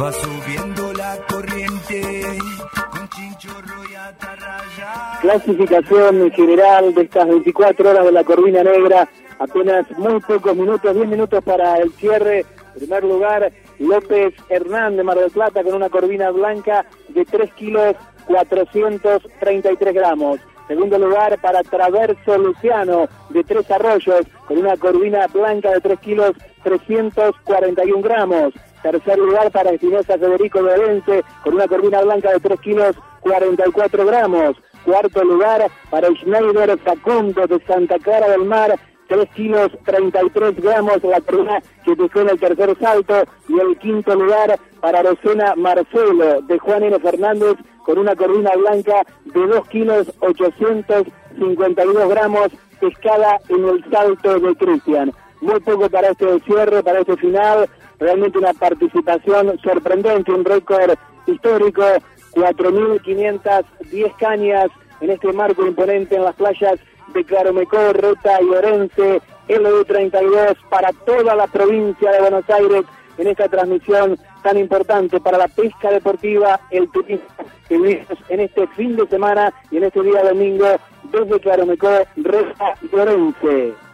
Va subiendo la corriente con chinchorro y atarraya. Clasificación general de estas 24 horas de la Corvina Negra. Apenas muy pocos minutos, 10 minutos para el cierre. En primer lugar, López Hernández, Mar del Plata, con una corvina blanca de 3 kilos 433 gramos. Segundo lugar para Traverso Luciano de Tres Arroyos con una corvina blanca de 3 kilos 341 gramos. Tercer lugar para Espinosa Federico de Orense con una corvina blanca de 3 kilos 44 gramos. Cuarto lugar para Schneider Facundo de Santa Clara del Mar 3 kilos 33 gramos la corvina que dejó en el tercer salto y el quinto lugar para Rosena Marcelo de Juan N. Fernández con una corvina blanca de 2 kilos 852 gramos pescada en el salto de Cristian. Muy poco para este cierre, para este final, realmente una participación sorprendente, un récord histórico, 4.510 cañas en este marco imponente en las playas de Claromecó, Rota y Orense, LU32 para toda la provincia de Buenos Aires en esta transmisión tan importante para la pesca deportiva, el turismo que vivimos en este fin de semana y en este día domingo desde Claromecó, Rota y Orense.